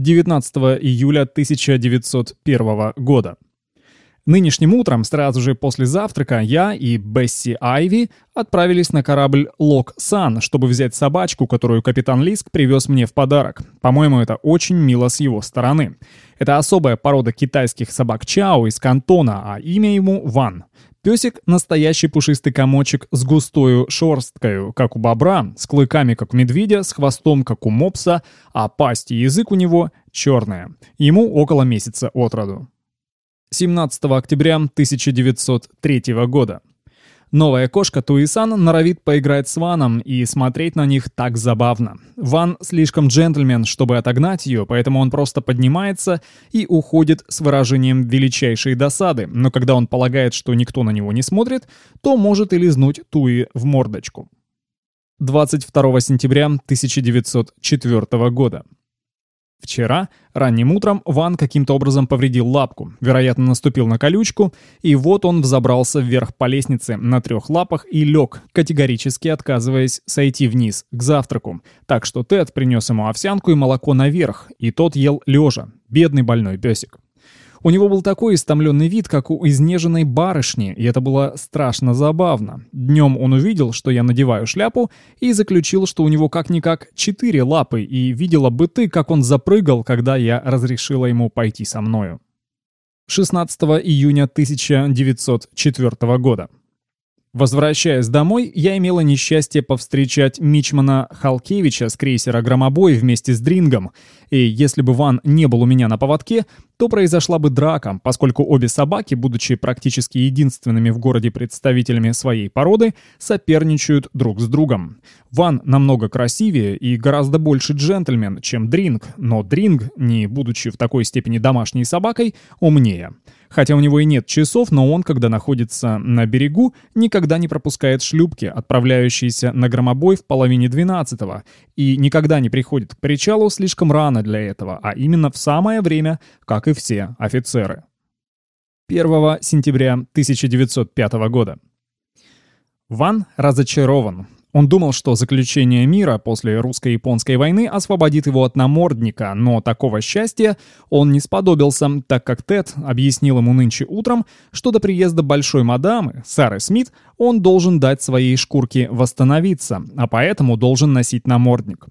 19 июля 1901 года. Нынешним утром, сразу же после завтрака, я и Бесси Айви отправились на корабль Лок Сан, чтобы взять собачку, которую капитан Лиск привез мне в подарок. По-моему, это очень мило с его стороны. Это особая порода китайских собак Чао из Кантона, а имя ему Ван. Песик — настоящий пушистый комочек с густою шерсткою, как у бобра, с клыками, как у медведя, с хвостом, как у мопса, а пасть и язык у него черные. Ему около месяца от роду. 17 октября 1903 года. Новая кошка Туисан норовит поиграть с Ваном, и смотреть на них так забавно. Ван слишком джентльмен, чтобы отогнать ее, поэтому он просто поднимается и уходит с выражением величайшей досады, но когда он полагает, что никто на него не смотрит, то может и лизнуть Туи в мордочку. 22 сентября 1904 года. Вчера, ранним утром, Ван каким-то образом повредил лапку, вероятно, наступил на колючку, и вот он взобрался вверх по лестнице на трех лапах и лег, категорически отказываясь сойти вниз, к завтраку. Так что Тед принес ему овсянку и молоко наверх, и тот ел лежа, бедный больной песик. У него был такой истомленный вид, как у изнеженной барышни, и это было страшно забавно. Днем он увидел, что я надеваю шляпу, и заключил, что у него как-никак четыре лапы, и видела бы ты, как он запрыгал, когда я разрешила ему пойти со мною. 16 июня 1904 года. Возвращаясь домой, я имела несчастье повстречать Мичмана Халкевича с крейсера «Громобой» вместе с Дрингом, и если бы Ван не был у меня на поводке, то произошла бы драка, поскольку обе собаки, будучи практически единственными в городе представителями своей породы, соперничают друг с другом. Ван намного красивее и гораздо больше джентльмен, чем Дринг, но Дринг, не будучи в такой степени домашней собакой, умнее. Хотя у него и нет часов, но он, когда находится на берегу, никогда не пропускает шлюпки, отправляющиеся на громобой в половине двенадцатого, и никогда не приходит к причалу слишком рано для этого, а именно в самое время, как и все офицеры. 1 сентября 1905 года. Ван разочарован. Он думал, что заключение мира после русско-японской войны освободит его от намордника, но такого счастья он не сподобился, так как Тед объяснил ему нынче утром, что до приезда большой мадамы, Сары Смит, он должен дать своей шкурке восстановиться, а поэтому должен носить намордник.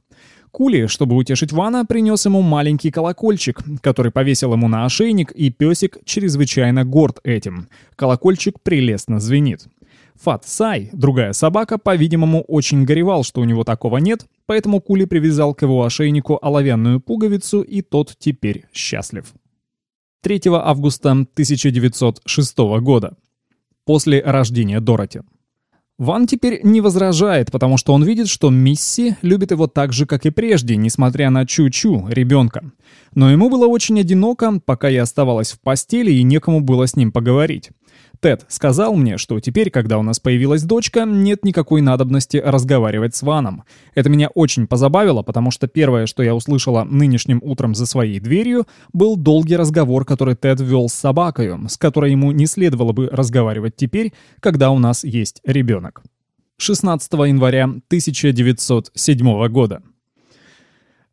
Кули, чтобы утешить Вана, принес ему маленький колокольчик, который повесил ему на ошейник, и песик чрезвычайно горд этим. Колокольчик прелестно звенит. Фат Сай, другая собака, по-видимому, очень горевал, что у него такого нет, поэтому Кули привязал к его ошейнику оловянную пуговицу, и тот теперь счастлив. 3 августа 1906 года. После рождения Дороти. Ван теперь не возражает, потому что он видит, что Мисси любит его так же, как и прежде, несмотря на Чу-Чу, ребенка. Но ему было очень одиноко, пока я оставалась в постели и некому было с ним поговорить. Тед сказал мне, что теперь, когда у нас появилась дочка, нет никакой надобности разговаривать с Ваном. Это меня очень позабавило, потому что первое, что я услышала нынешним утром за своей дверью, был долгий разговор, который Тед вел с собакой, с которой ему не следовало бы разговаривать теперь, когда у нас есть ребенок. 16 января 1907 года.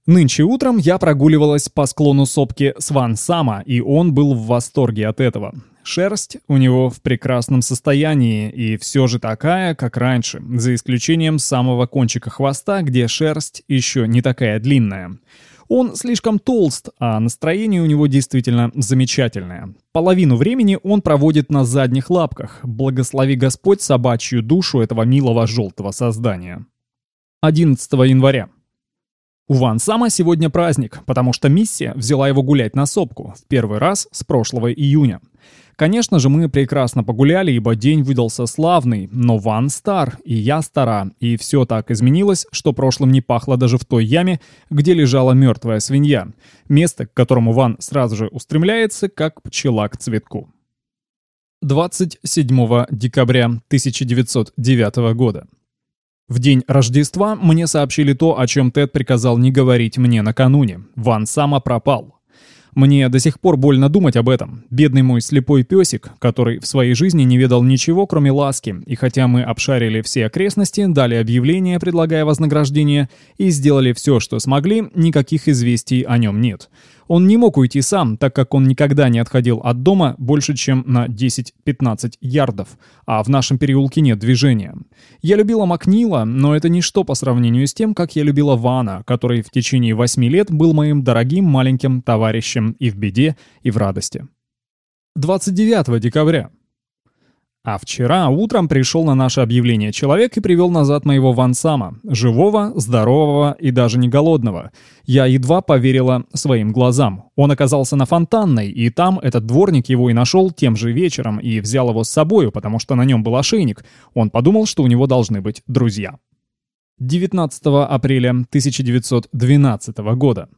Нынче утром я прогуливалась по склону сопки Сван Сама, и он был в восторге от этого. Шерсть у него в прекрасном состоянии и все же такая, как раньше, за исключением самого кончика хвоста, где шерсть еще не такая длинная. Он слишком толст, а настроение у него действительно замечательное. Половину времени он проводит на задних лапках. Благослови Господь собачью душу этого милого желтого создания. 11 января. У Ван Сама сегодня праздник, потому что миссия взяла его гулять на сопку в первый раз с прошлого июня. Конечно же, мы прекрасно погуляли, ибо день выдался славный, но Ван стар, и я стара, и все так изменилось, что прошлым не пахло даже в той яме, где лежала мертвая свинья. Место, к которому Ван сразу же устремляется, как пчела к цветку. 27 декабря 1909 года. В день Рождества мне сообщили то, о чем Тед приказал не говорить мне накануне. Ван Сама пропал. Мне до сих пор больно думать об этом. Бедный мой слепой песик, который в своей жизни не ведал ничего, кроме ласки, и хотя мы обшарили все окрестности, дали объявление, предлагая вознаграждение, и сделали все, что смогли, никаких известий о нем нет. Он не мог уйти сам, так как он никогда не отходил от дома больше, чем на 10-15 ярдов, а в нашем переулке нет движения. Я любила Макнила, но это ничто по сравнению с тем, как я любила Вана, который в течение 8 лет был моим дорогим маленьким товарищем и в беде, и в радости. 29 декабря. А вчера утром пришел на наше объявление человек и привел назад моего Вансама, живого, здорового и даже не голодного. Я едва поверила своим глазам. Он оказался на Фонтанной, и там этот дворник его и нашел тем же вечером и взял его с собою, потому что на нем был ошейник. Он подумал, что у него должны быть друзья. 19 апреля 1912 года.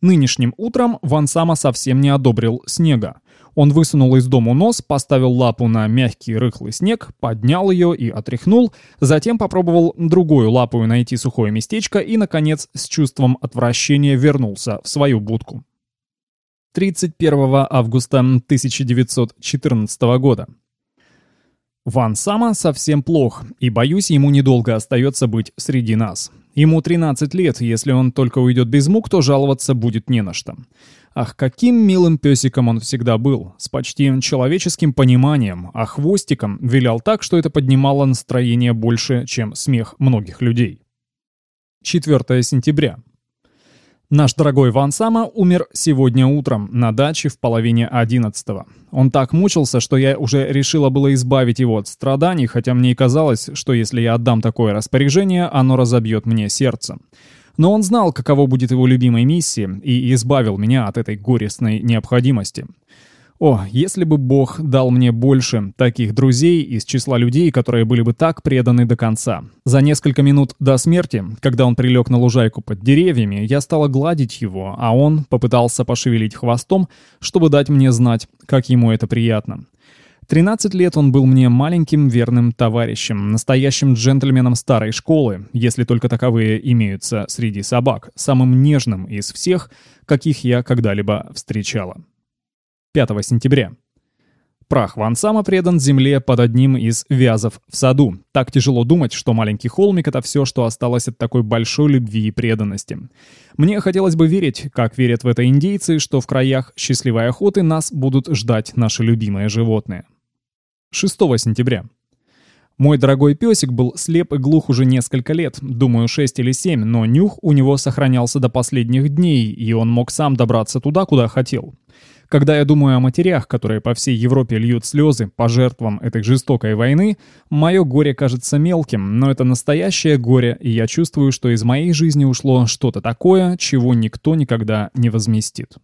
Нынешним утром Вансама совсем не одобрил снега. Он высунул из дому нос, поставил лапу на мягкий рыхлый снег, поднял ее и отряхнул, затем попробовал другую лапу найти сухое местечко и, наконец, с чувством отвращения вернулся в свою будку. 31 августа 1914 года. Ван Сама совсем плох, и, боюсь, ему недолго остается быть среди нас. Ему 13 лет, если он только уйдет без мук, то жаловаться будет не на что. Ах, каким милым песиком он всегда был, с почти человеческим пониманием, а хвостиком вилял так, что это поднимало настроение больше, чем смех многих людей. 4 сентября. Наш дорогой Ван Сама умер сегодня утром на даче в половине одиннадцатого. Он так мучился, что я уже решила было избавить его от страданий, хотя мне и казалось, что если я отдам такое распоряжение, оно разобьет мне сердце. Но он знал, каково будет его любимой миссией, и избавил меня от этой горестной необходимости. О, если бы Бог дал мне больше таких друзей из числа людей, которые были бы так преданы до конца. За несколько минут до смерти, когда он прилег на лужайку под деревьями, я стала гладить его, а он попытался пошевелить хвостом, чтобы дать мне знать, как ему это приятно. 13 лет он был мне маленьким верным товарищем, настоящим джентльменом старой школы, если только таковые имеются среди собак, самым нежным из всех, каких я когда-либо встречала. 5 сентября. Прах Ван предан земле под одним из вязов в саду. Так тяжело думать, что маленький холмик — это все, что осталось от такой большой любви и преданности. Мне хотелось бы верить, как верят в это индейцы, что в краях счастливой охоты нас будут ждать наши любимые животные. 6 сентября. Мой дорогой песик был слеп и глух уже несколько лет, думаю, 6 или 7, но нюх у него сохранялся до последних дней, и он мог сам добраться туда, куда хотел. Когда я думаю о матерях, которые по всей Европе льют слезы по жертвам этой жестокой войны, мое горе кажется мелким, но это настоящее горе, и я чувствую, что из моей жизни ушло что-то такое, чего никто никогда не возместит.